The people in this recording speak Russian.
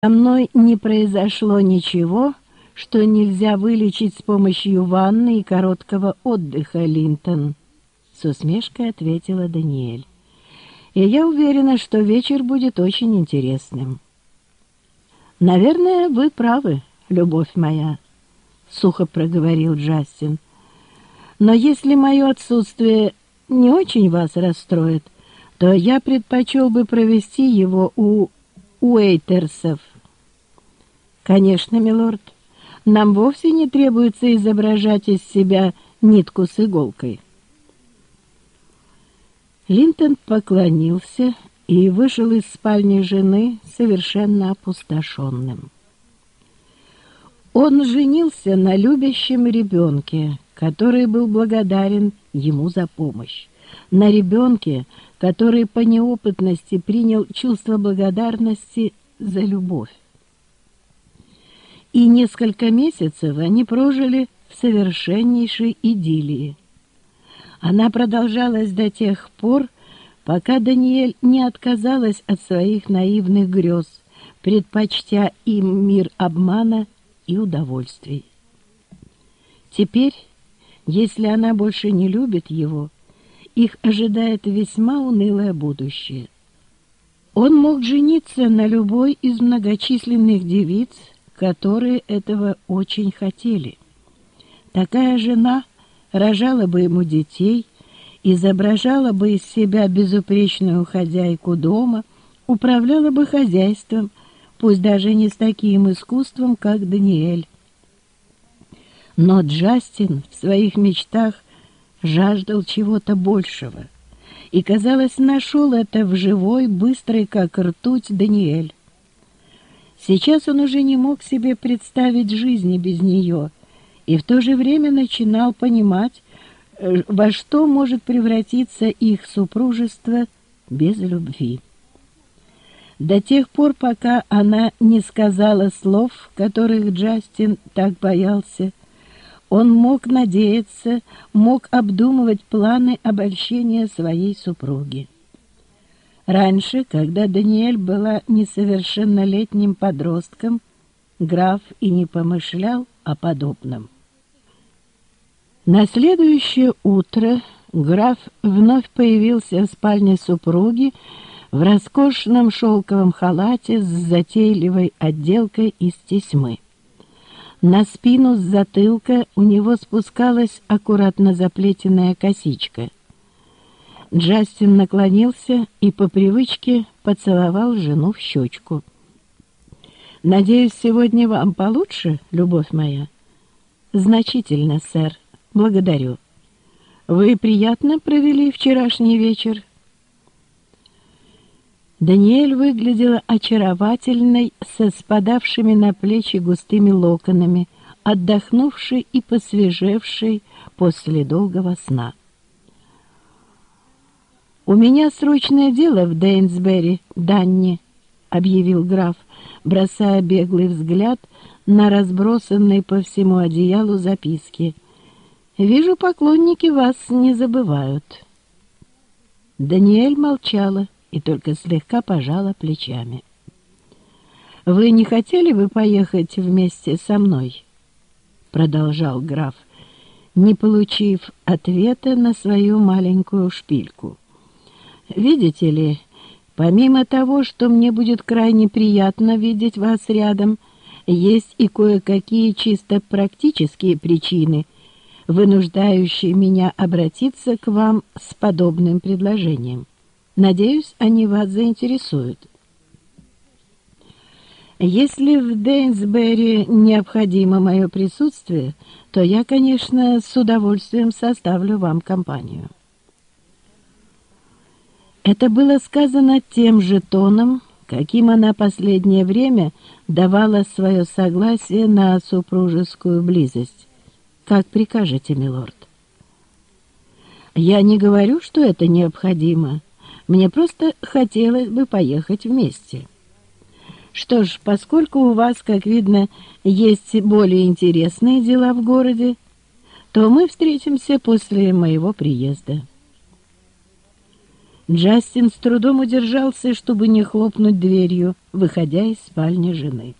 Со мной не произошло ничего, что нельзя вылечить с помощью ванны и короткого отдыха, Линтон, — с усмешкой ответила Даниэль. И я уверена, что вечер будет очень интересным. Наверное, вы правы, любовь моя, — сухо проговорил Джастин. Но если мое отсутствие не очень вас расстроит, то я предпочел бы провести его у Уэйтерсов. Конечно, милорд, нам вовсе не требуется изображать из себя нитку с иголкой. Линтон поклонился и вышел из спальни жены совершенно опустошенным. Он женился на любящем ребенке, который был благодарен ему за помощь, на ребенке, который по неопытности принял чувство благодарности за любовь. И несколько месяцев они прожили в совершеннейшей идиллии. Она продолжалась до тех пор, пока Даниэль не отказалась от своих наивных грез, предпочтя им мир обмана и удовольствий. Теперь, если она больше не любит его, их ожидает весьма унылое будущее. Он мог жениться на любой из многочисленных девиц, которые этого очень хотели. Такая жена рожала бы ему детей, изображала бы из себя безупречную хозяйку дома, управляла бы хозяйством, пусть даже не с таким искусством, как Даниэль. Но Джастин в своих мечтах жаждал чего-то большего и, казалось, нашел это в живой, быстрой, как ртуть, Даниэль. Сейчас он уже не мог себе представить жизни без нее и в то же время начинал понимать, э, во что может превратиться их супружество без любви. До тех пор, пока она не сказала слов, которых Джастин так боялся, он мог надеяться, мог обдумывать планы обольщения своей супруги. Раньше, когда Даниэль была несовершеннолетним подростком, граф и не помышлял о подобном. На следующее утро граф вновь появился в спальне супруги в роскошном шелковом халате с затейливой отделкой из тесьмы. На спину с затылка у него спускалась аккуратно заплетенная косичка. Джастин наклонился и по привычке поцеловал жену в щечку. «Надеюсь, сегодня вам получше, любовь моя?» «Значительно, сэр. Благодарю. Вы приятно провели вчерашний вечер?» Даниэль выглядела очаровательной, со спадавшими на плечи густыми локонами, отдохнувшей и посвежевшей после долгого сна. «У меня срочное дело в Дейнсбери, Данни», — объявил граф, бросая беглый взгляд на разбросанные по всему одеялу записки. «Вижу, поклонники вас не забывают». Даниэль молчала и только слегка пожала плечами. «Вы не хотели бы поехать вместе со мной?» Продолжал граф, не получив ответа на свою маленькую шпильку. «Видите ли, помимо того, что мне будет крайне приятно видеть вас рядом, есть и кое-какие чисто практические причины, вынуждающие меня обратиться к вам с подобным предложением». Надеюсь, они вас заинтересуют. Если в Дейнсбери необходимо мое присутствие, то я, конечно, с удовольствием составлю вам компанию. Это было сказано тем же тоном, каким она последнее время давала свое согласие на супружескую близость. Как прикажете, милорд? Я не говорю, что это необходимо, мне просто хотелось бы поехать вместе. Что ж, поскольку у вас, как видно, есть более интересные дела в городе, то мы встретимся после моего приезда. Джастин с трудом удержался, чтобы не хлопнуть дверью, выходя из спальни жены.